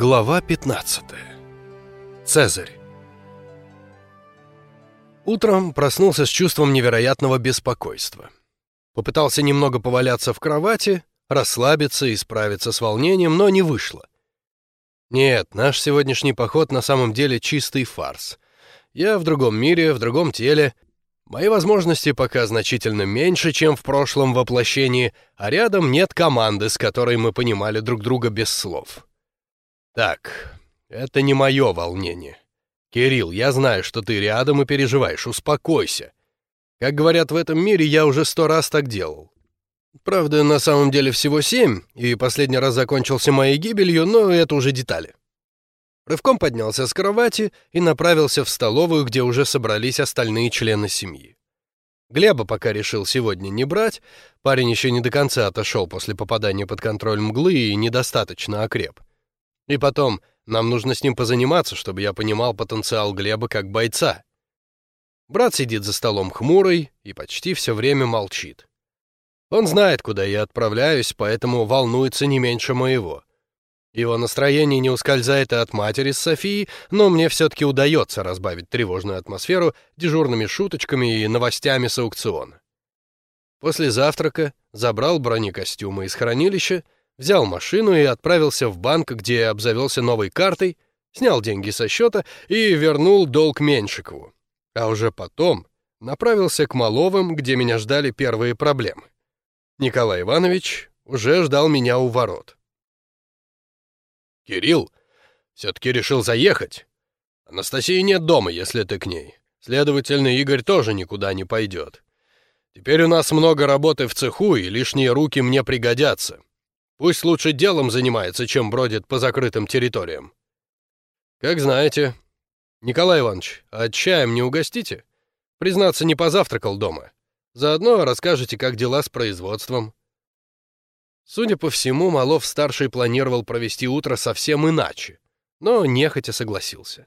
Глава 15. Цезарь. Утром проснулся с чувством невероятного беспокойства. Попытался немного поваляться в кровати, расслабиться и справиться с волнением, но не вышло. Нет, наш сегодняшний поход на самом деле чистый фарс. Я в другом мире, в другом теле. Мои возможности пока значительно меньше, чем в прошлом воплощении, а рядом нет команды, с которой мы понимали друг друга без слов. Так, это не мое волнение. Кирилл, я знаю, что ты рядом и переживаешь, успокойся. Как говорят в этом мире, я уже сто раз так делал. Правда, на самом деле всего семь, и последний раз закончился моей гибелью, но это уже детали. Рывком поднялся с кровати и направился в столовую, где уже собрались остальные члены семьи. Глеба пока решил сегодня не брать, парень еще не до конца отошел после попадания под контроль мглы и недостаточно окреп. И потом, нам нужно с ним позаниматься, чтобы я понимал потенциал Глеба как бойца. Брат сидит за столом хмурый и почти все время молчит. Он знает, куда я отправляюсь, поэтому волнуется не меньше моего. Его настроение не ускользает и от матери с Софией, но мне все-таки удается разбавить тревожную атмосферу дежурными шуточками и новостями с аукциона. После завтрака забрал бронекостюмы из хранилища взял машину и отправился в банк, где обзавелся новой картой, снял деньги со счета и вернул долг Меньшикову. А уже потом направился к Маловым, где меня ждали первые проблемы. Николай Иванович уже ждал меня у ворот. «Кирилл, все-таки решил заехать. Анастасии нет дома, если ты к ней. Следовательно, Игорь тоже никуда не пойдет. Теперь у нас много работы в цеху, и лишние руки мне пригодятся. Пусть лучше делом занимается, чем бродит по закрытым территориям. Как знаете. Николай Иванович, а чаем не угостите? Признаться, не позавтракал дома. Заодно расскажете, как дела с производством. Судя по всему, Малов-старший планировал провести утро совсем иначе, но нехотя согласился.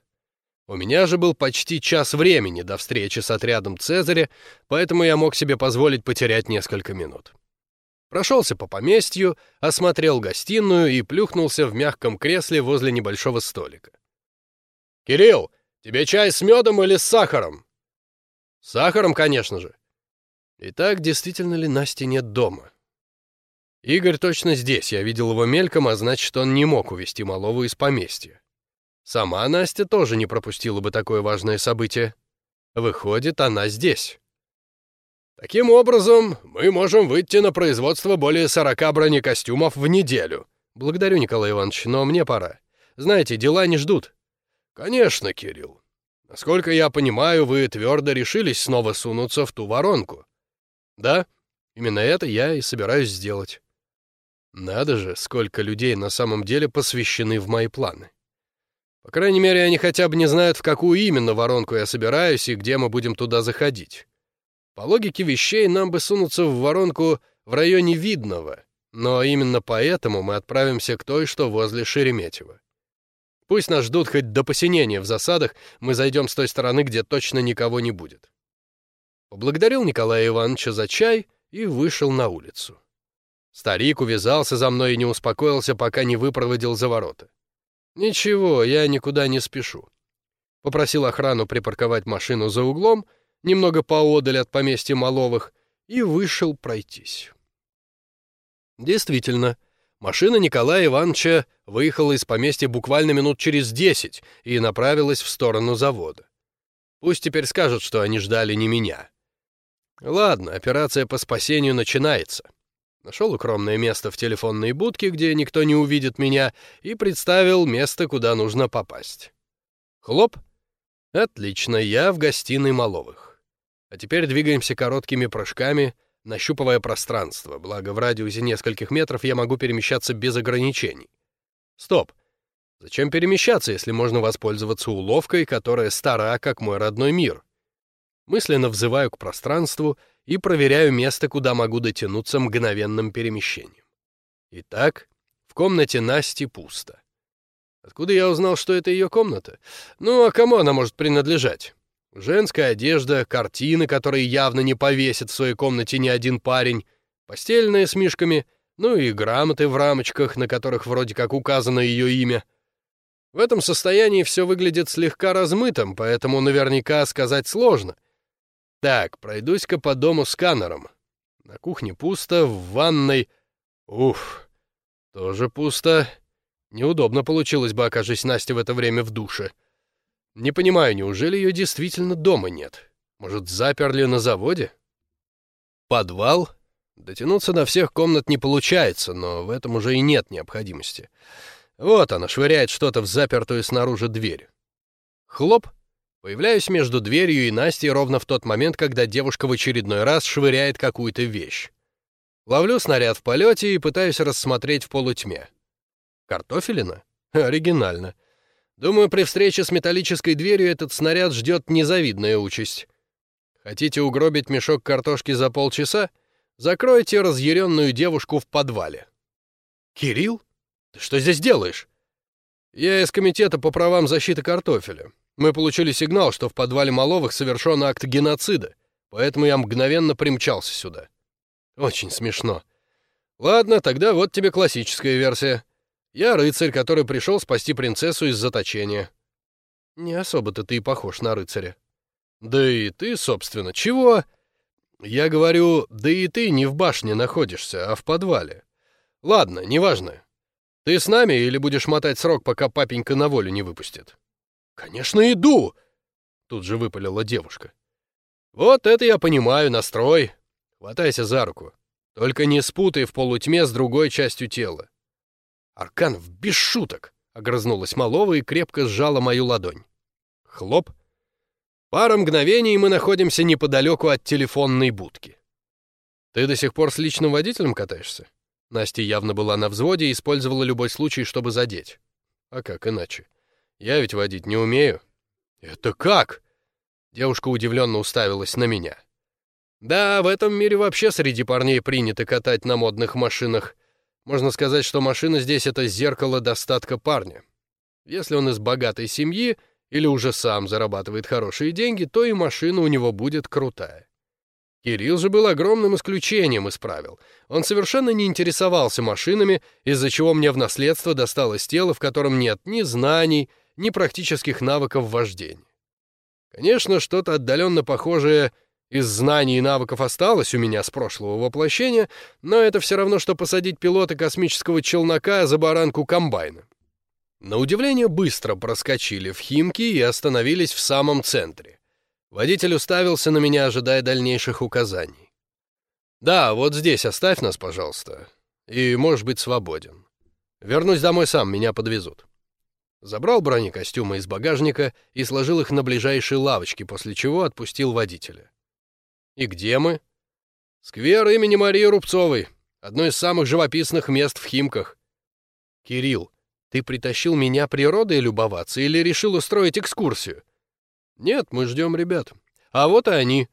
У меня же был почти час времени до встречи с отрядом Цезаря, поэтому я мог себе позволить потерять несколько минут. Прошелся по поместью, осмотрел гостиную и плюхнулся в мягком кресле возле небольшого столика. «Кирилл, тебе чай с медом или с сахаром?» «С сахаром, конечно же». Итак, действительно ли Насти нет дома? Игорь точно здесь, я видел его мельком, а значит, он не мог увести малого из поместья. Сама Настя тоже не пропустила бы такое важное событие. Выходит, она здесь. Таким образом, мы можем выйти на производство более 40 бронекостюмов в неделю. Благодарю, Николай Иванович, но мне пора. Знаете, дела не ждут. Конечно, Кирилл. Насколько я понимаю, вы твердо решились снова сунуться в ту воронку. Да, именно это я и собираюсь сделать. Надо же, сколько людей на самом деле посвящены в мои планы. По крайней мере, они хотя бы не знают, в какую именно воронку я собираюсь и где мы будем туда заходить. По логике вещей, нам бы сунуться в воронку в районе Видного, но именно поэтому мы отправимся к той, что возле Шереметьево. Пусть нас ждут хоть до посинения в засадах, мы зайдем с той стороны, где точно никого не будет. Поблагодарил Николая Ивановича за чай и вышел на улицу. Старик увязался за мной и не успокоился, пока не выпроводил за ворота. Ничего, я никуда не спешу. Попросил охрану припарковать машину за углом — немного поодаль от поместья Маловых, и вышел пройтись. Действительно, машина Николая Ивановича выехала из поместья буквально минут через десять и направилась в сторону завода. Пусть теперь скажут, что они ждали не меня. Ладно, операция по спасению начинается. Нашел укромное место в телефонной будке, где никто не увидит меня, и представил место, куда нужно попасть. Хлоп. Отлично, я в гостиной Маловых. А теперь двигаемся короткими прыжками, нащупывая пространство, благо в радиусе нескольких метров я могу перемещаться без ограничений. Стоп. Зачем перемещаться, если можно воспользоваться уловкой, которая стара, как мой родной мир? Мысленно взываю к пространству и проверяю место, куда могу дотянуться мгновенным перемещением. Итак, в комнате Насти пусто. Откуда я узнал, что это ее комната? Ну, а кому она может принадлежать? Женская одежда, картины, которые явно не повесит в своей комнате ни один парень, постельные с мишками, ну и грамоты в рамочках, на которых вроде как указано ее имя. В этом состоянии все выглядит слегка размытым, поэтому наверняка сказать сложно. Так, пройдусь-ка по дому сканером. На кухне пусто, в ванной... Уф, тоже пусто. Неудобно получилось бы, окажись Настя в это время в душе. Не понимаю, неужели ее действительно дома нет? Может, заперли на заводе? Подвал? Дотянуться до всех комнат не получается, но в этом уже и нет необходимости. Вот она швыряет что-то в запертую снаружи дверь. Хлоп! Появляюсь между дверью и Настей ровно в тот момент, когда девушка в очередной раз швыряет какую-то вещь. Ловлю снаряд в полете и пытаюсь рассмотреть в полутьме. Картофелина? Оригинально. Думаю, при встрече с металлической дверью этот снаряд ждет незавидная участь. Хотите угробить мешок картошки за полчаса? Закройте разъяренную девушку в подвале. Кирилл? Ты что здесь делаешь? Я из комитета по правам защиты картофеля. Мы получили сигнал, что в подвале Маловых совершен акт геноцида, поэтому я мгновенно примчался сюда. Очень смешно. Ладно, тогда вот тебе классическая версия. Я рыцарь, который пришел спасти принцессу из заточения. Не особо-то ты и похож на рыцаря. Да и ты, собственно, чего? Я говорю, да и ты не в башне находишься, а в подвале. Ладно, неважно. Ты с нами или будешь мотать срок, пока папенька на волю не выпустит? Конечно, иду! Тут же выпалила девушка. Вот это я понимаю, настрой. Хватайся за руку. Только не спутай в полутьме с другой частью тела. Арканов, без шуток! Огрызнулась Малова и крепко сжала мою ладонь. Хлоп! Пара мгновений, мы находимся неподалеку от телефонной будки. Ты до сих пор с личным водителем катаешься? Настя явно была на взводе и использовала любой случай, чтобы задеть. А как иначе? Я ведь водить не умею. Это как? Девушка удивленно уставилась на меня. Да, в этом мире вообще среди парней принято катать на модных машинах. Можно сказать, что машина здесь — это зеркало достатка парня. Если он из богатой семьи или уже сам зарабатывает хорошие деньги, то и машина у него будет крутая. Кирилл же был огромным исключением из правил. Он совершенно не интересовался машинами, из-за чего мне в наследство досталось тело, в котором нет ни знаний, ни практических навыков вождения. Конечно, что-то отдаленно похожее из знаний и навыков осталось у меня с прошлого воплощения, но это все равно, что посадить пилота космического челнока за баранку комбайна. На удивление быстро проскочили в Химки и остановились в самом центре. Водитель уставился на меня, ожидая дальнейших указаний. «Да, вот здесь оставь нас, пожалуйста, и можешь быть свободен. Вернусь домой сам, меня подвезут». Забрал бронекостюмы из багажника и сложил их на ближайшей лавочке, после чего отпустил водителя. «И где мы?» «Сквер имени Марии Рубцовой, одно из самых живописных мест в Химках». «Кирилл, ты притащил меня природой любоваться или решил устроить экскурсию?» «Нет, мы ждем ребят. А вот и они».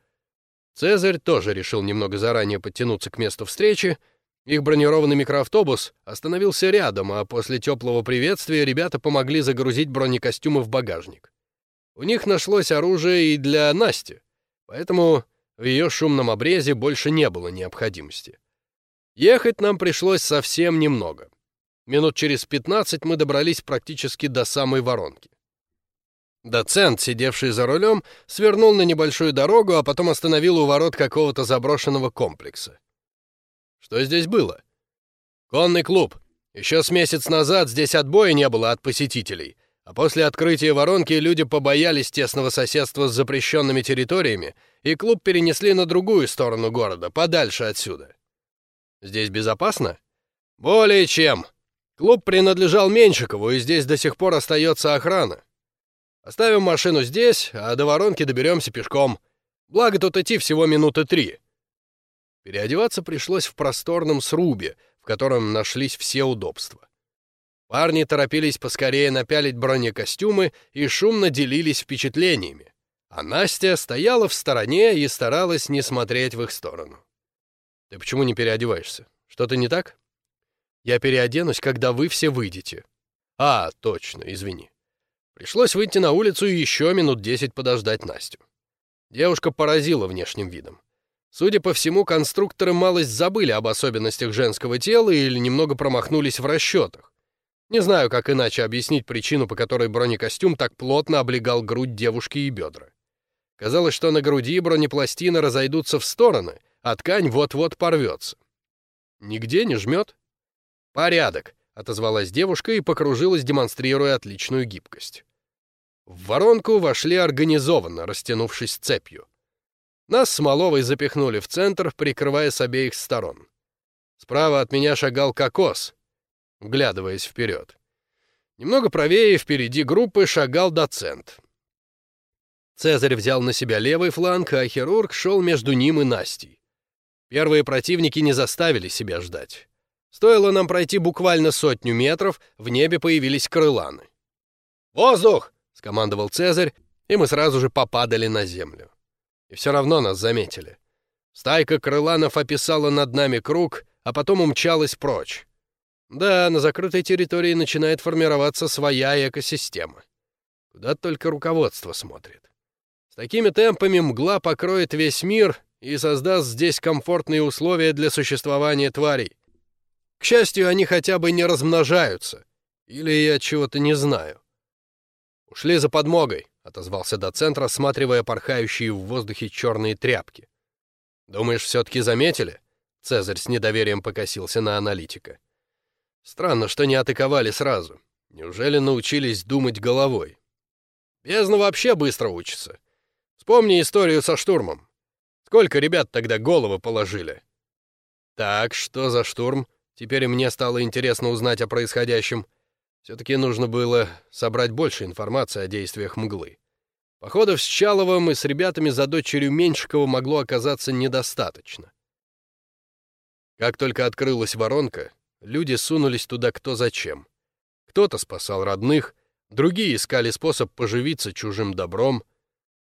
Цезарь тоже решил немного заранее подтянуться к месту встречи. Их бронированный микроавтобус остановился рядом, а после теплого приветствия ребята помогли загрузить бронекостюмы в багажник. У них нашлось оружие и для Насти, поэтому в ее шумном обрезе больше не было необходимости. Ехать нам пришлось совсем немного. Минут через 15 мы добрались практически до самой воронки. Доцент, сидевший за рулем, свернул на небольшую дорогу, а потом остановил у ворот какого-то заброшенного комплекса. Что здесь было? Конный клуб. Еще с месяц назад здесь отбоя не было от посетителей — а после открытия воронки люди побоялись тесного соседства с запрещенными территориями, и клуб перенесли на другую сторону города, подальше отсюда. Здесь безопасно? Более чем. Клуб принадлежал Меньшикову, и здесь до сих пор остается охрана. Оставим машину здесь, а до воронки доберемся пешком. Благо тут идти всего минуты три. Переодеваться пришлось в просторном срубе, в котором нашлись все удобства. Парни торопились поскорее напялить бронекостюмы и шумно делились впечатлениями, а Настя стояла в стороне и старалась не смотреть в их сторону. «Ты почему не переодеваешься? Что-то не так?» «Я переоденусь, когда вы все выйдете». «А, точно, извини». Пришлось выйти на улицу и еще минут десять подождать Настю. Девушка поразила внешним видом. Судя по всему, конструкторы малость забыли об особенностях женского тела или немного промахнулись в расчетах. Не знаю, как иначе объяснить причину, по которой бронекостюм так плотно облегал грудь девушки и бедра. Казалось, что на груди бронепластины разойдутся в стороны, а ткань вот-вот порвется. Нигде не жмет? Порядок, отозвалась девушка и покружилась, демонстрируя отличную гибкость. В воронку вошли организованно, растянувшись цепью. Нас с Маловой запихнули в центр, прикрывая с обеих сторон. Справа от меня шагал кокос, вглядываясь вперед. Немного правее, впереди группы, шагал доцент. Цезарь взял на себя левый фланг, а хирург шел между ним и Настей. Первые противники не заставили себя ждать. Стоило нам пройти буквально сотню метров, в небе появились крыланы. «Воздух!» — скомандовал Цезарь, и мы сразу же попадали на землю. И все равно нас заметили. Стайка крыланов описала над нами круг, а потом умчалась прочь. Да, на закрытой территории начинает формироваться своя экосистема. Куда только руководство смотрит. Такими темпами мгла покроет весь мир и создаст здесь комфортные условия для существования тварей. К счастью, они хотя бы не размножаются. Или я чего-то не знаю. «Ушли за подмогой», — отозвался доцент, рассматривая порхающие в воздухе черные тряпки. «Думаешь, все-таки заметили?» Цезарь с недоверием покосился на аналитика. «Странно, что не атаковали сразу. Неужели научились думать головой? Бездна вообще быстро учится. Вспомни историю со штурмом. Сколько ребят тогда головы положили?» «Так, что за штурм?» Теперь мне стало интересно узнать о происходящем. Все-таки нужно было собрать больше информации о действиях мглы. Походов с Чаловым и с ребятами за дочерью Меньшикова могло оказаться недостаточно. Как только открылась воронка, люди сунулись туда кто зачем. Кто-то спасал родных, другие искали способ поживиться чужим добром.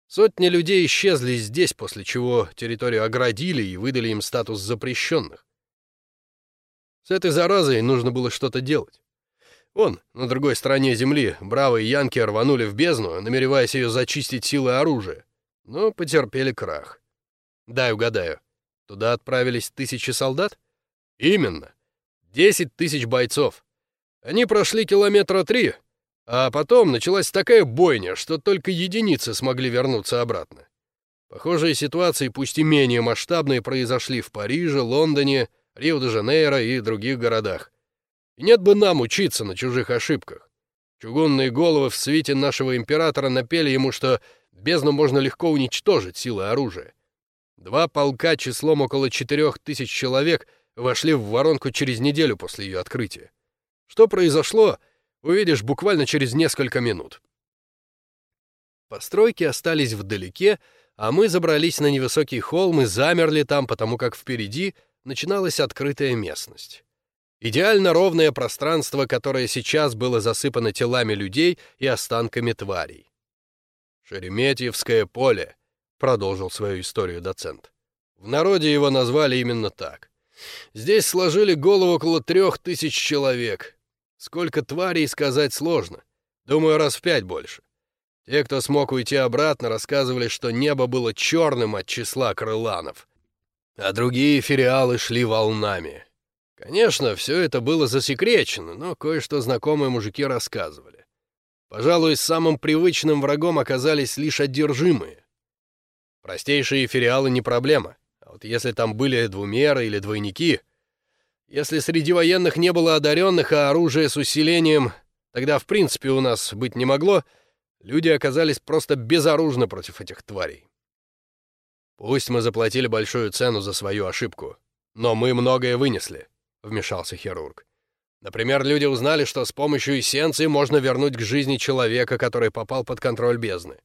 Сотни людей исчезли здесь, после чего территорию оградили и выдали им статус запрещенных. С этой заразой нужно было что-то делать. Вон, на другой стороне земли, бравые янки рванули в бездну, намереваясь ее зачистить силой оружия, но потерпели крах. Дай угадаю, туда отправились тысячи солдат? Именно. Десять тысяч бойцов. Они прошли километра три, а потом началась такая бойня, что только единицы смогли вернуться обратно. Похожие ситуации, пусть и менее масштабные, произошли в Париже, Лондоне, Рио-де-Жанейро и других городах. И нет бы нам учиться на чужих ошибках. Чугунные головы в свете нашего императора напели ему, что бездну можно легко уничтожить силой оружия. Два полка числом около четырех тысяч человек вошли в воронку через неделю после ее открытия. Что произошло, увидишь буквально через несколько минут. Постройки остались вдалеке, а мы забрались на невысокий холм и замерли там, потому как впереди — начиналась открытая местность. Идеально ровное пространство, которое сейчас было засыпано телами людей и останками тварей. «Шереметьевское поле», — продолжил свою историю доцент. В народе его назвали именно так. Здесь сложили голову около трех тысяч человек. Сколько тварей сказать сложно. Думаю, раз в пять больше. Те, кто смог уйти обратно, рассказывали, что небо было черным от числа крыланов а другие фериалы шли волнами. Конечно, все это было засекречено, но кое-что знакомые мужики рассказывали. Пожалуй, самым привычным врагом оказались лишь одержимые. Простейшие фериалы не проблема, а вот если там были двумеры или двойники, если среди военных не было одаренных, а оружие с усилением, тогда в принципе у нас быть не могло, люди оказались просто безоружны против этих тварей. «Пусть мы заплатили большую цену за свою ошибку, но мы многое вынесли», — вмешался хирург. «Например, люди узнали, что с помощью эссенции можно вернуть к жизни человека, который попал под контроль бездны.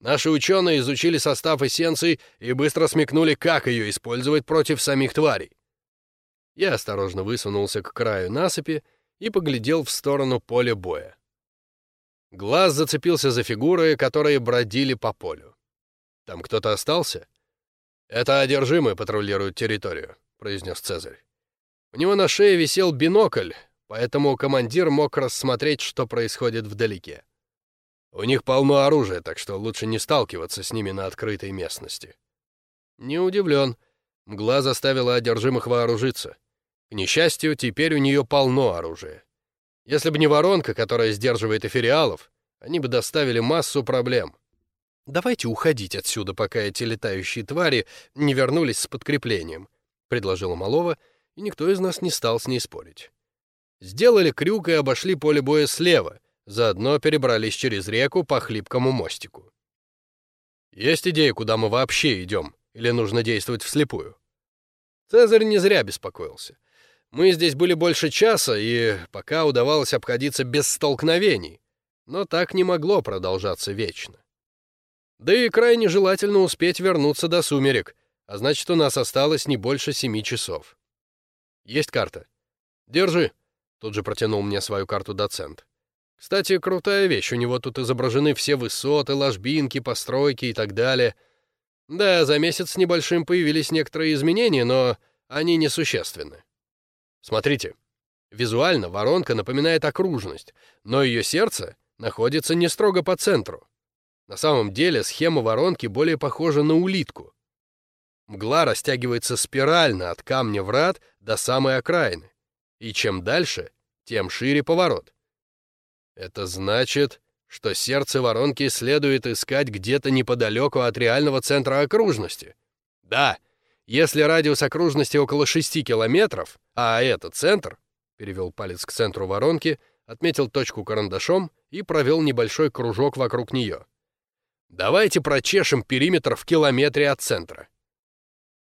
Наши ученые изучили состав эссенции и быстро смекнули, как ее использовать против самих тварей. Я осторожно высунулся к краю насыпи и поглядел в сторону поля боя. Глаз зацепился за фигуры, которые бродили по полю. Там кто-то остался? «Это одержимые патрулируют территорию», — произнес Цезарь. У него на шее висел бинокль, поэтому командир мог рассмотреть, что происходит вдалеке. У них полно оружия, так что лучше не сталкиваться с ними на открытой местности. Не удивлен. Мгла заставила одержимых вооружиться. К несчастью, теперь у нее полно оружия. Если бы не воронка, которая сдерживает эфириалов, они бы доставили массу проблем. «Давайте уходить отсюда, пока эти летающие твари не вернулись с подкреплением», — предложила Малова, и никто из нас не стал с ней спорить. Сделали крюк и обошли поле боя слева, заодно перебрались через реку по хлипкому мостику. «Есть идея, куда мы вообще идем, или нужно действовать вслепую?» Цезарь не зря беспокоился. Мы здесь были больше часа, и пока удавалось обходиться без столкновений, но так не могло продолжаться вечно. Да и крайне желательно успеть вернуться до сумерек, а значит, у нас осталось не больше семи часов. Есть карта. Держи. Тут же протянул мне свою карту доцент. Кстати, крутая вещь, у него тут изображены все высоты, ложбинки, постройки и так далее. Да, за месяц с небольшим появились некоторые изменения, но они несущественны. Смотрите, визуально воронка напоминает окружность, но ее сердце находится не строго по центру. На самом деле схема воронки более похожа на улитку. Мгла растягивается спирально от камня врат до самой окраины, и чем дальше, тем шире поворот. Это значит, что сердце воронки следует искать где-то неподалеку от реального центра окружности. Да, если радиус окружности около 6 километров, а это центр, перевел палец к центру воронки, отметил точку карандашом и провел небольшой кружок вокруг нее. Давайте прочешем периметр в километре от центра.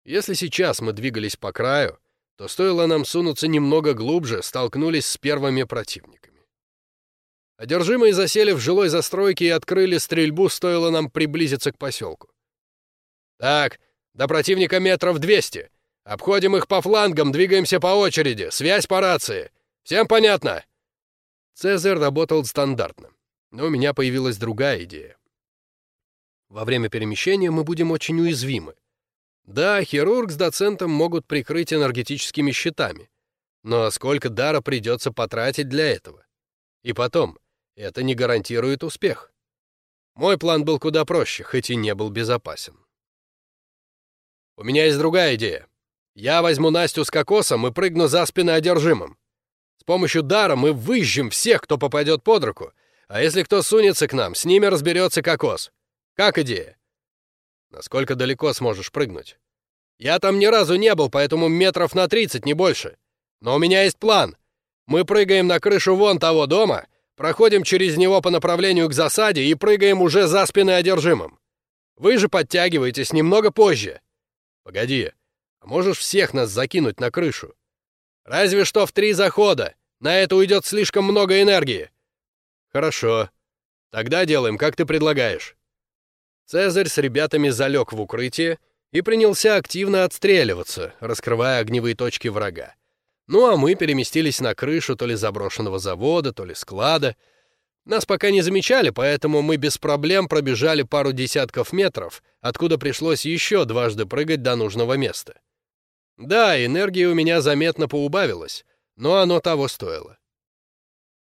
Если сейчас мы двигались по краю, то стоило нам сунуться немного глубже, столкнулись с первыми противниками. Одержимые засели в жилой застройке и открыли стрельбу, стоило нам приблизиться к поселку. Так, до противника метров 200. Обходим их по флангам, двигаемся по очереди. Связь по рации. Всем понятно? Цезарь работал стандартно, но у меня появилась другая идея. Во время перемещения мы будем очень уязвимы. Да, хирург с доцентом могут прикрыть энергетическими щитами, но сколько дара придется потратить для этого? И потом, это не гарантирует успех. Мой план был куда проще, хоть и не был безопасен. У меня есть другая идея. Я возьму Настю с кокосом и прыгну за спиной одержимым. С помощью дара мы выжжем всех, кто попадет под руку, а если кто сунется к нам, с ними разберется кокос. Как идея? Насколько далеко сможешь прыгнуть? Я там ни разу не был, поэтому метров на 30, не больше. Но у меня есть план. Мы прыгаем на крышу вон того дома, проходим через него по направлению к засаде и прыгаем уже за спиной одержимым. Вы же подтягиваетесь немного позже. Погоди, а можешь всех нас закинуть на крышу? Разве что в три захода. На это уйдет слишком много энергии. Хорошо. Тогда делаем, как ты предлагаешь. Цезарь с ребятами залег в укрытие и принялся активно отстреливаться, раскрывая огневые точки врага. Ну а мы переместились на крышу то ли заброшенного завода, то ли склада. Нас пока не замечали, поэтому мы без проблем пробежали пару десятков метров, откуда пришлось еще дважды прыгать до нужного места. Да, энергии у меня заметно поубавилось, но оно того стоило.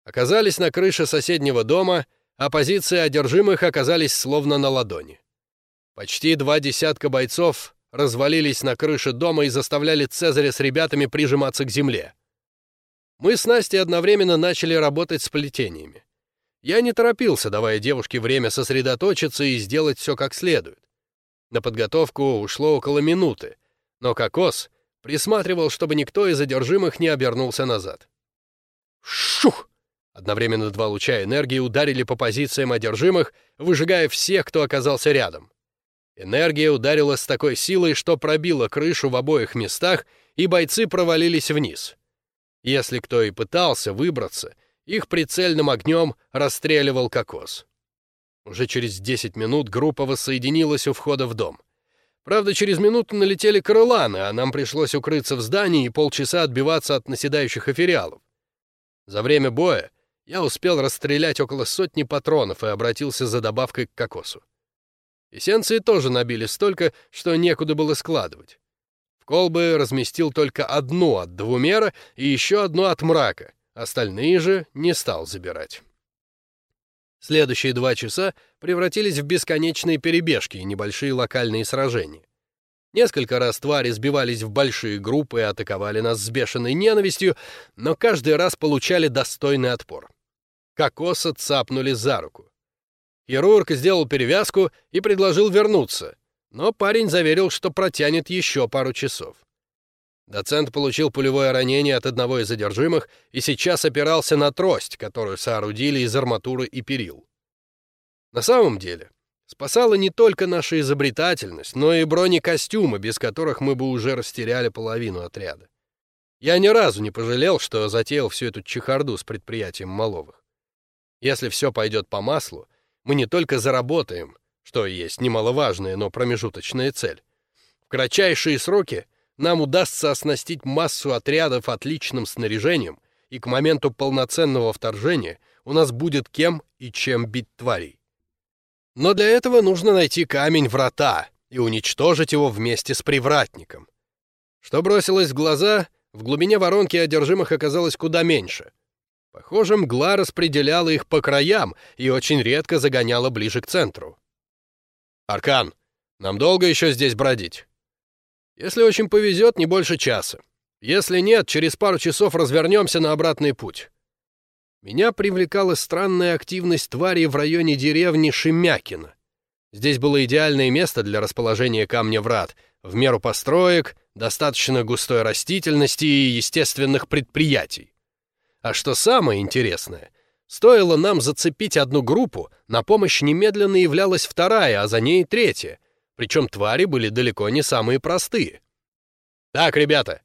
Оказались на крыше соседнего дома — а позиции одержимых оказались словно на ладони. Почти два десятка бойцов развалились на крыше дома и заставляли Цезаря с ребятами прижиматься к земле. Мы с Настей одновременно начали работать с плетениями. Я не торопился, давая девушке время сосредоточиться и сделать все как следует. На подготовку ушло около минуты, но Кокос присматривал, чтобы никто из одержимых не обернулся назад. Шух! Одновременно два луча энергии ударили по позициям одержимых, выжигая всех, кто оказался рядом. Энергия ударила с такой силой, что пробила крышу в обоих местах, и бойцы провалились вниз. Если кто и пытался выбраться, их прицельным огнем расстреливал кокос. Уже через 10 минут группа воссоединилась у входа в дом. Правда, через минуту налетели крыланы, а нам пришлось укрыться в здании и полчаса отбиваться от наседающих эфириалов. За время боя я успел расстрелять около сотни патронов и обратился за добавкой к кокосу. Эссенции тоже набили столько, что некуда было складывать. В колбы разместил только одну от двумера и еще одну от мрака, остальные же не стал забирать. Следующие два часа превратились в бесконечные перебежки и небольшие локальные сражения. Несколько раз твари сбивались в большие группы и атаковали нас с бешеной ненавистью, но каждый раз получали достойный отпор. Кокоса цапнули за руку. Хирург сделал перевязку и предложил вернуться, но парень заверил, что протянет еще пару часов. Доцент получил пулевое ранение от одного из задержимых и сейчас опирался на трость, которую соорудили из арматуры и перил. На самом деле, спасала не только наша изобретательность, но и бронекостюмы, без которых мы бы уже растеряли половину отряда. Я ни разу не пожалел, что затеял всю эту чехарду с предприятием Маловых. Если все пойдет по маслу, мы не только заработаем, что и есть немаловажная, но промежуточная цель. В кратчайшие сроки — нам удастся оснастить массу отрядов отличным снаряжением, и к моменту полноценного вторжения у нас будет кем и чем бить тварей. Но для этого нужно найти камень врата и уничтожить его вместе с привратником. Что бросилось в глаза, в глубине воронки одержимых оказалось куда меньше. Похоже, мгла распределяла их по краям и очень редко загоняла ближе к центру. «Аркан, нам долго еще здесь бродить?» Если очень повезет, не больше часа. Если нет, через пару часов развернемся на обратный путь. Меня привлекала странная активность твари в районе деревни Шемякино. Здесь было идеальное место для расположения камня врат, в меру построек, достаточно густой растительности и естественных предприятий. А что самое интересное, стоило нам зацепить одну группу, на помощь немедленно являлась вторая, а за ней третья — причем твари были далеко не самые простые. «Так, ребята,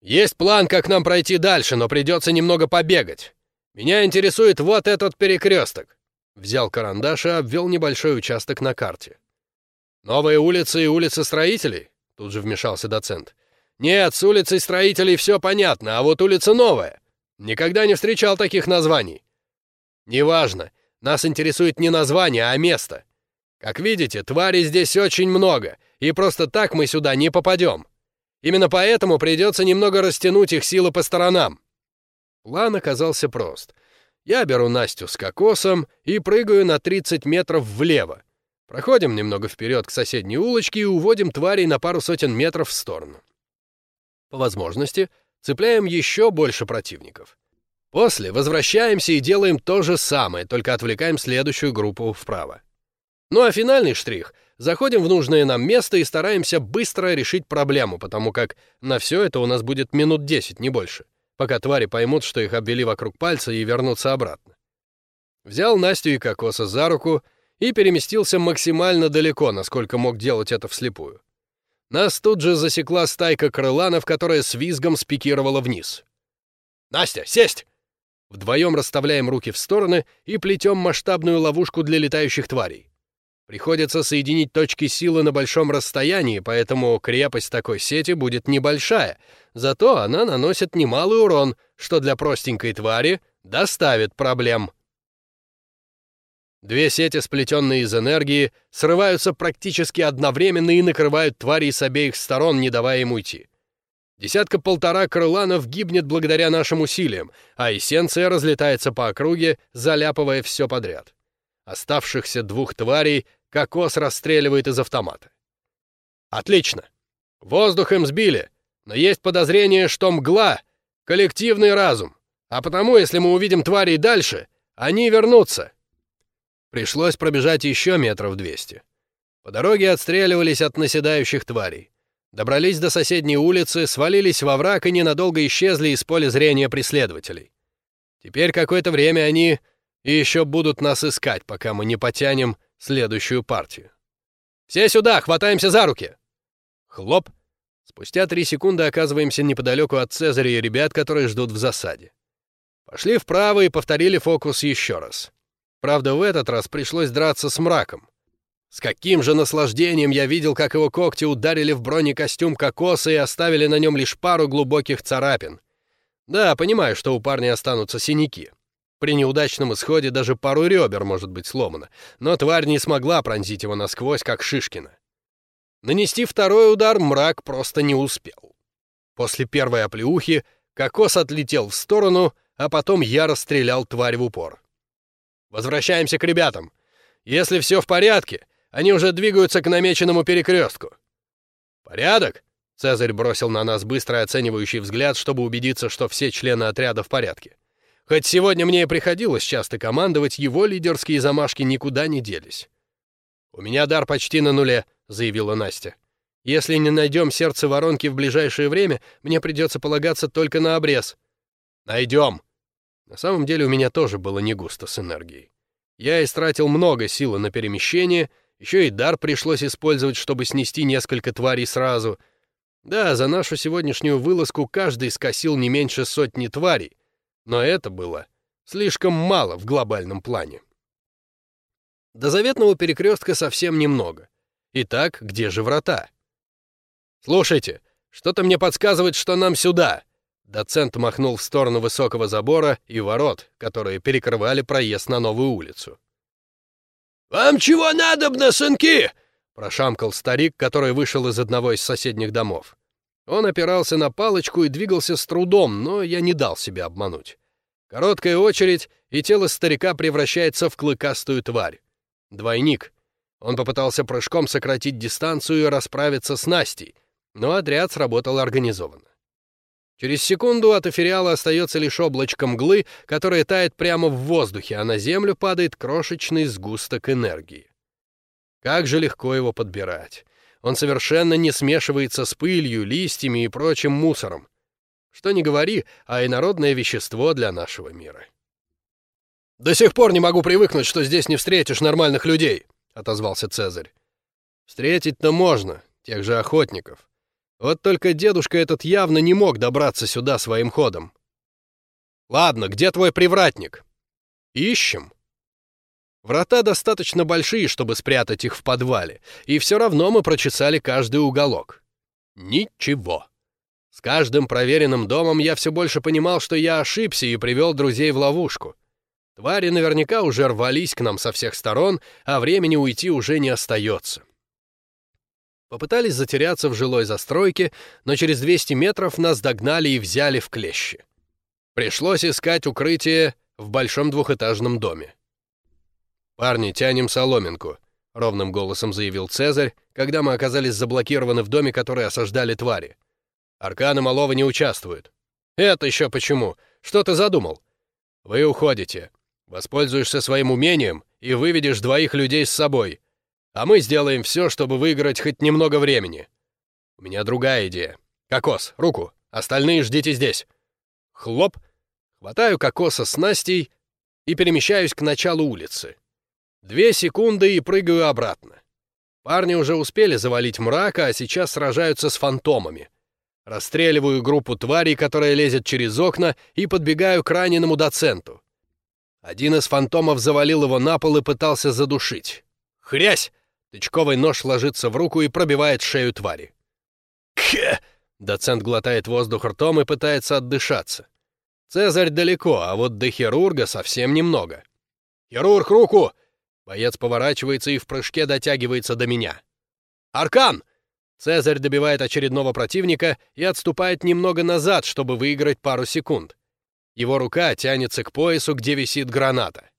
есть план, как нам пройти дальше, но придется немного побегать. Меня интересует вот этот перекресток». Взял карандаш и обвел небольшой участок на карте. «Новые улицы и улицы строителей?» Тут же вмешался доцент. «Нет, с улицей строителей все понятно, а вот улица новая. Никогда не встречал таких названий». «Неважно. Нас интересует не название, а место. Как видите, тварей здесь очень много, и просто так мы сюда не попадем. Именно поэтому придется немного растянуть их силы по сторонам. План оказался прост. Я беру Настю с кокосом и прыгаю на 30 метров влево. Проходим немного вперед к соседней улочке и уводим тварей на пару сотен метров в сторону. По возможности, цепляем еще больше противников. После возвращаемся и делаем то же самое, только отвлекаем следующую группу вправо. Ну а финальный штрих — заходим в нужное нам место и стараемся быстро решить проблему, потому как на все это у нас будет минут 10, не больше, пока твари поймут, что их обвели вокруг пальца и вернутся обратно. Взял Настю и Кокоса за руку и переместился максимально далеко, насколько мог делать это вслепую. Нас тут же засекла стайка крыланов, которая с визгом спикировала вниз. «Настя, сесть!» Вдвоем расставляем руки в стороны и плетем масштабную ловушку для летающих тварей. Приходится соединить точки силы на большом расстоянии, поэтому крепость такой сети будет небольшая, зато она наносит немалый урон, что для простенькой твари доставит проблем. Две сети, сплетенные из энергии, срываются практически одновременно и накрывают твари с обеих сторон, не давая им уйти. Десятка-полтора крыланов гибнет благодаря нашим усилиям, а эссенция разлетается по округе, заляпывая все подряд. Оставшихся двух тварей кокос расстреливает из автомата. Отлично. Воздух им сбили, но есть подозрение, что мгла — коллективный разум, а потому, если мы увидим тварей дальше, они вернутся. Пришлось пробежать еще метров двести. По дороге отстреливались от наседающих тварей. Добрались до соседней улицы, свалились во враг и ненадолго исчезли из поля зрения преследователей. Теперь какое-то время они и еще будут нас искать, пока мы не потянем следующую партию. «Все сюда! Хватаемся за руки!» Хлоп! Спустя три секунды оказываемся неподалеку от Цезаря и ребят, которые ждут в засаде. Пошли вправо и повторили фокус еще раз. Правда, в этот раз пришлось драться с мраком. С каким же наслаждением я видел, как его когти ударили в бронекостюм кокоса и оставили на нем лишь пару глубоких царапин. Да, понимаю, что у парня останутся синяки. При неудачном исходе даже пару ребер может быть сломано, но тварь не смогла пронзить его насквозь, как Шишкина. Нанести второй удар мрак просто не успел. После первой оплеухи кокос отлетел в сторону, а потом я расстрелял тварь в упор. «Возвращаемся к ребятам. Если все в порядке, они уже двигаются к намеченному перекрестку. «Порядок?» — Цезарь бросил на нас быстрый оценивающий взгляд, чтобы убедиться, что все члены отряда в порядке. Хоть сегодня мне и приходилось часто командовать, его лидерские замашки никуда не делись. «У меня дар почти на нуле», — заявила Настя. «Если не найдем сердце воронки в ближайшее время, мне придется полагаться только на обрез». «Найдем!» На самом деле у меня тоже было не густо с энергией. Я истратил много силы на перемещение, еще и дар пришлось использовать, чтобы снести несколько тварей сразу. Да, за нашу сегодняшнюю вылазку каждый скосил не меньше сотни тварей, но это было слишком мало в глобальном плане. До заветного перекрестка совсем немного. Итак, где же врата? «Слушайте, что-то мне подсказывает, что нам сюда!» Доцент махнул в сторону высокого забора и ворот, которые перекрывали проезд на новую улицу. «Вам чего надобно, сынки?» — прошамкал старик, который вышел из одного из соседних домов. Он опирался на палочку и двигался с трудом, но я не дал себя обмануть. Короткая очередь, и тело старика превращается в клыкастую тварь. Двойник. Он попытался прыжком сократить дистанцию и расправиться с Настей, но отряд сработал организованно. Через секунду от эфириала остается лишь облачко мглы, которое тает прямо в воздухе, а на землю падает крошечный сгусток энергии. Как же легко его подбирать. Он совершенно не смешивается с пылью, листьями и прочим мусором. Что ни говори, а инородное вещество для нашего мира. «До сих пор не могу привыкнуть, что здесь не встретишь нормальных людей», — отозвался Цезарь. «Встретить-то можно, тех же охотников. Вот только дедушка этот явно не мог добраться сюда своим ходом. Ладно, где твой привратник? Ищем. Врата достаточно большие, чтобы спрятать их в подвале, и все равно мы прочесали каждый уголок. Ничего. С каждым проверенным домом я все больше понимал, что я ошибся и привел друзей в ловушку. Твари наверняка уже рвались к нам со всех сторон, а времени уйти уже не остается. Попытались затеряться в жилой застройке, но через 200 метров нас догнали и взяли в клещи. Пришлось искать укрытие в большом двухэтажном доме. «Парни, тянем соломинку», — ровным голосом заявил Цезарь, когда мы оказались заблокированы в доме, который осаждали твари. «Арканы малого не участвуют». «Это еще почему? Что ты задумал?» «Вы уходите. Воспользуешься своим умением и выведешь двоих людей с собой а мы сделаем все, чтобы выиграть хоть немного времени. У меня другая идея. Кокос, руку, остальные ждите здесь. Хлоп. Хватаю кокоса с Настей и перемещаюсь к началу улицы. Две секунды и прыгаю обратно. Парни уже успели завалить мрака, а сейчас сражаются с фантомами. Расстреливаю группу тварей, которая лезет через окна, и подбегаю к раненому доценту. Один из фантомов завалил его на пол и пытался задушить. Хрясь! Тычковый нож ложится в руку и пробивает шею твари. «Кхе!» — доцент глотает воздух ртом и пытается отдышаться. Цезарь далеко, а вот до хирурга совсем немного. «Хирург, руку!» Боец поворачивается и в прыжке дотягивается до меня. «Аркан!» Цезарь добивает очередного противника и отступает немного назад, чтобы выиграть пару секунд. Его рука тянется к поясу, где висит граната.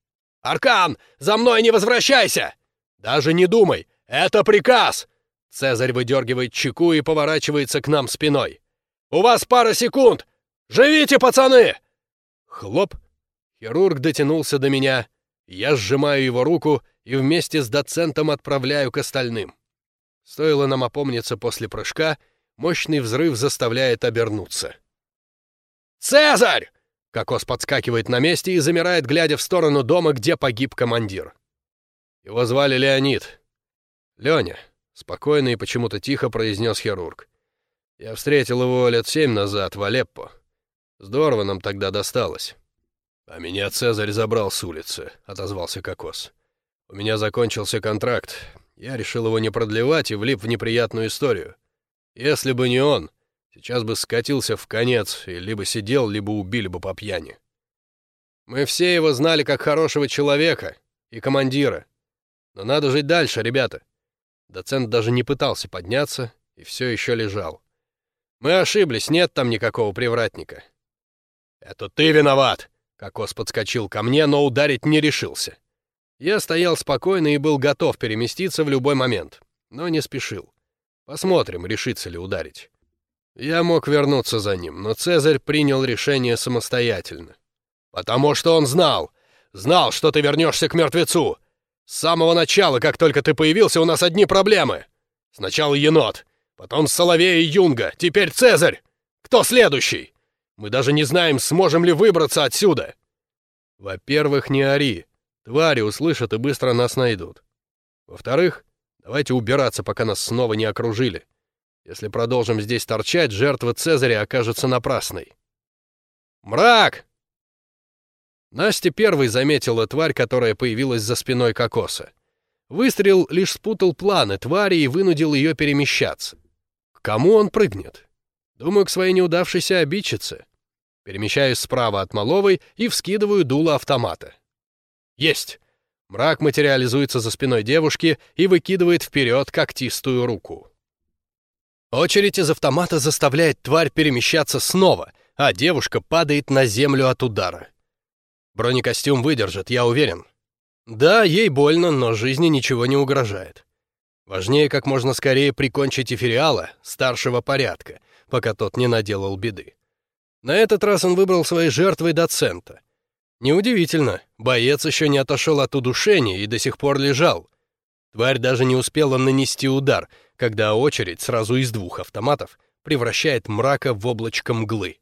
«Аркан! За мной не возвращайся!» «Даже не думай! Это приказ!» Цезарь выдергивает чеку и поворачивается к нам спиной. «У вас пара секунд! Живите, пацаны!» Хлоп! Хирург дотянулся до меня. Я сжимаю его руку и вместе с доцентом отправляю к остальным. Стоило нам опомниться после прыжка, мощный взрыв заставляет обернуться. «Цезарь!» Кокос подскакивает на месте и замирает, глядя в сторону дома, где погиб командир. Его звали Леонид. Леня, спокойно и почему-то тихо произнес хирург. Я встретил его лет семь назад в Алеппо. Здорово нам тогда досталось. А меня Цезарь забрал с улицы, отозвался Кокос. У меня закончился контракт. Я решил его не продлевать и влип в неприятную историю. Если бы не он, сейчас бы скатился в конец и либо сидел, либо убили бы по пьяни. Мы все его знали как хорошего человека и командира. Но надо жить дальше, ребята. Доцент даже не пытался подняться и все еще лежал. Мы ошиблись, нет там никакого привратника. Это ты виноват! Кокос подскочил ко мне, но ударить не решился. Я стоял спокойно и был готов переместиться в любой момент, но не спешил. Посмотрим, решится ли ударить. Я мог вернуться за ним, но Цезарь принял решение самостоятельно. Потому что он знал, знал, что ты вернешься к мертвецу. С самого начала, как только ты появился, у нас одни проблемы. Сначала енот, потом Соловей и Юнга, теперь Цезарь. Кто следующий? Мы даже не знаем, сможем ли выбраться отсюда. Во-первых, не ори. Твари услышат и быстро нас найдут. Во-вторых, давайте убираться, пока нас снова не окружили. Если продолжим здесь торчать, жертва Цезаря окажется напрасной. «Мрак!» Настя первой заметила тварь, которая появилась за спиной кокоса. Выстрел лишь спутал планы твари и вынудил ее перемещаться. К кому он прыгнет? Думаю, к своей неудавшейся обидчице. Перемещаюсь справа от Маловой и вскидываю дуло автомата. Есть! Мрак материализуется за спиной девушки и выкидывает вперед когтистую руку. Очередь из автомата заставляет тварь перемещаться снова, а девушка падает на землю от удара. Бронекостюм выдержит, я уверен. Да, ей больно, но жизни ничего не угрожает. Важнее как можно скорее прикончить эфириала, старшего порядка, пока тот не наделал беды. На этот раз он выбрал своей жертвой доцента. Неудивительно, боец еще не отошел от удушения и до сих пор лежал. Тварь даже не успела нанести удар, когда очередь сразу из двух автоматов превращает мрака в облачко мглы.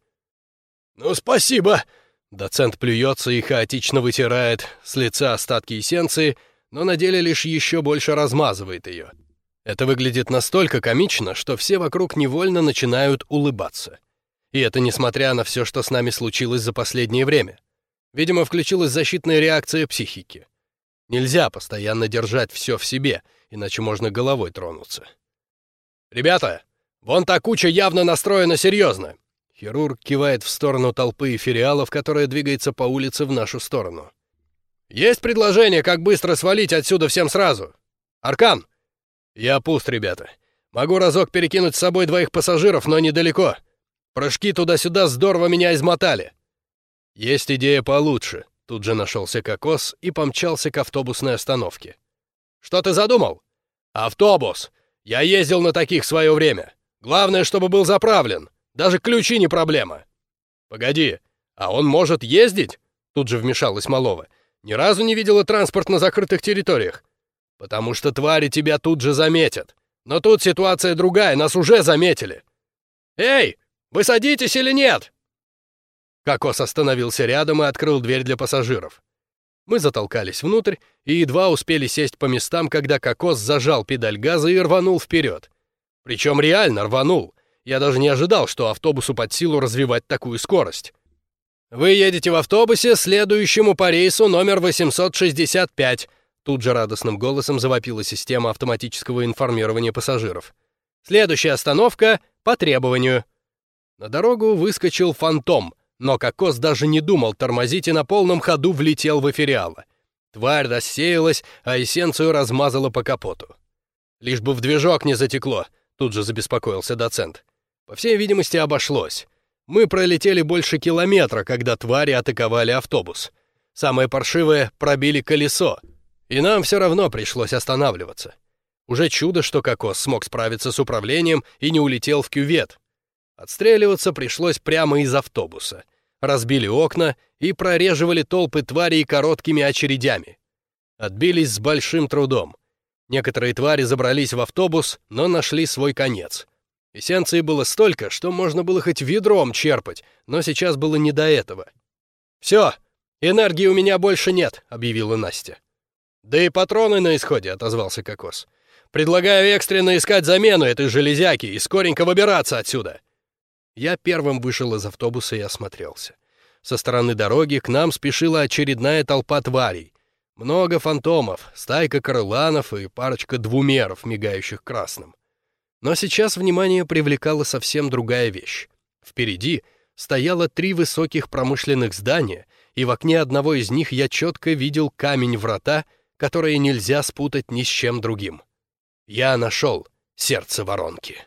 «Ну, спасибо!» Доцент плюется и хаотично вытирает с лица остатки эссенции, но на деле лишь еще больше размазывает ее. Это выглядит настолько комично, что все вокруг невольно начинают улыбаться. И это несмотря на все, что с нами случилось за последнее время. Видимо, включилась защитная реакция психики. Нельзя постоянно держать все в себе, иначе можно головой тронуться. «Ребята, вон та куча явно настроена серьезно. Хирург кивает в сторону толпы эфириалов, которая двигается по улице в нашу сторону. «Есть предложение, как быстро свалить отсюда всем сразу? Аркан!» «Я пуст, ребята. Могу разок перекинуть с собой двоих пассажиров, но недалеко. Прыжки туда-сюда здорово меня измотали». «Есть идея получше», — тут же нашелся Кокос и помчался к автобусной остановке. «Что ты задумал?» «Автобус! Я ездил на таких в свое время. Главное, чтобы был заправлен. Даже ключи не проблема. Погоди, а он может ездить? Тут же вмешалась Малова. Ни разу не видела транспорт на закрытых территориях. Потому что твари тебя тут же заметят. Но тут ситуация другая, нас уже заметили. Эй, вы садитесь или нет? Кокос остановился рядом и открыл дверь для пассажиров. Мы затолкались внутрь и едва успели сесть по местам, когда Кокос зажал педаль газа и рванул вперед. Причем реально рванул. Я даже не ожидал, что автобусу под силу развивать такую скорость. Вы едете в автобусе, следующему по рейсу номер 865. Тут же радостным голосом завопила система автоматического информирования пассажиров. Следующая остановка по требованию. На дорогу выскочил фантом, но Кокос даже не думал тормозить и на полном ходу влетел в эфириала. Тварь рассеялась, а эссенцию размазала по капоту. Лишь бы в движок не затекло, тут же забеспокоился доцент. По всей видимости, обошлось. Мы пролетели больше километра, когда твари атаковали автобус. Самое паршивое — пробили колесо. И нам все равно пришлось останавливаться. Уже чудо, что Кокос смог справиться с управлением и не улетел в кювет. Отстреливаться пришлось прямо из автобуса. Разбили окна и прореживали толпы тварей короткими очередями. Отбились с большим трудом. Некоторые твари забрались в автобус, но нашли свой конец — Эссенции было столько, что можно было хоть ведром черпать, но сейчас было не до этого. «Все, энергии у меня больше нет», — объявила Настя. «Да и патроны на исходе», — отозвался Кокос. «Предлагаю экстренно искать замену этой железяки и скоренько выбираться отсюда». Я первым вышел из автобуса и осмотрелся. Со стороны дороги к нам спешила очередная толпа тварей. Много фантомов, стайка крыланов и парочка двумеров, мигающих красным. Но сейчас внимание привлекала совсем другая вещь. Впереди стояло три высоких промышленных здания, и в окне одного из них я четко видел камень-врата, которые нельзя спутать ни с чем другим. Я нашел сердце воронки.